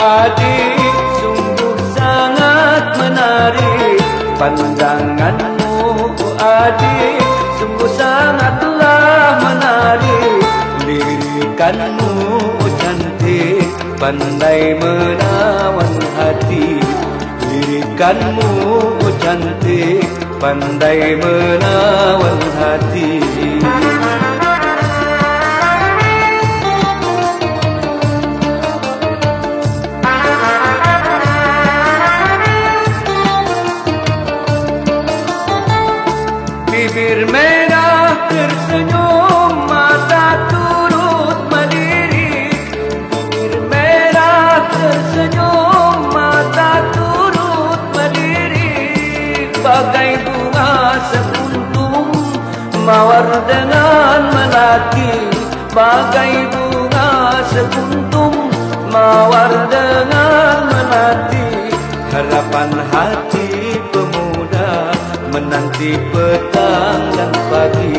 adik Sungguh sangat menarik. Pandanganmu adik Sungguh sangatlah menarik. Lirikanmu cantik Pandai menawan hati. Lirikanmu cantik Pandai menawan hati Bibir merah tersenyum Mata turut melirik Bibir merah tersenyum Mata turut melirik Bagai bunga sekuntum Mawar dengan melati Bagai bunga sekuntum Mawar dengan melati. Harapan hati pemuda menanti petang dan pagi.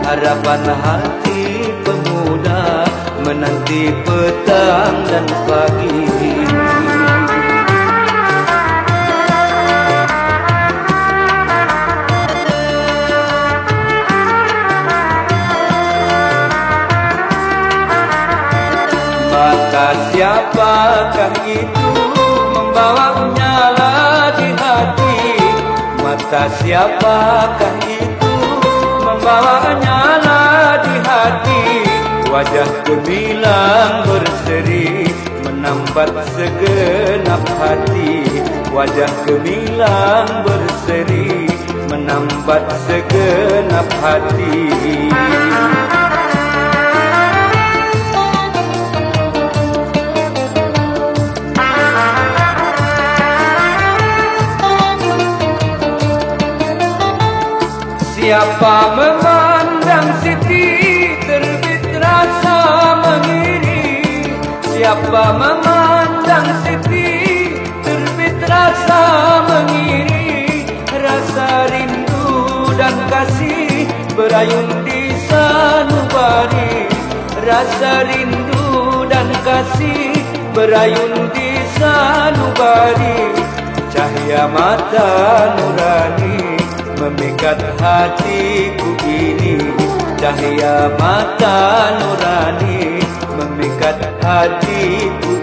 Harapan hati pemuda menanti petang dan pagi. Siapakah itu mata siapakah itu membawanya di hati. Wajah gemilang berseri menambat segenap hati. Wajah gemilang berseri menambat segenap hati Siapa memandang Siti terbit rasa mengiri Siapa memandang Siti terbit rasa mengiri Rasa rindu dan kasih berayun di sanubari. Rasa rindu dan kasih berayun di sanubari. Cahaya mata nurani memikat hatiku ini. Cahaya mata nurani. Memikat hatiku